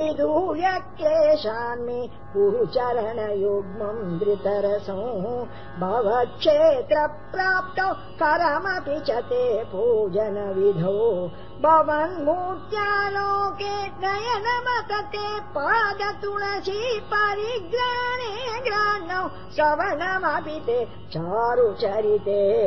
ु कुरुचरणयुग्मम् धृतरसो। भवक्षेत्र प्राप्तौ करमपि च ते पूजनविधो। भवन्मूर्त्यालोके नयनमत ते पादतुलसी परिग्राणे ग्राणौ श्रवणमपि ते चारुचरिते।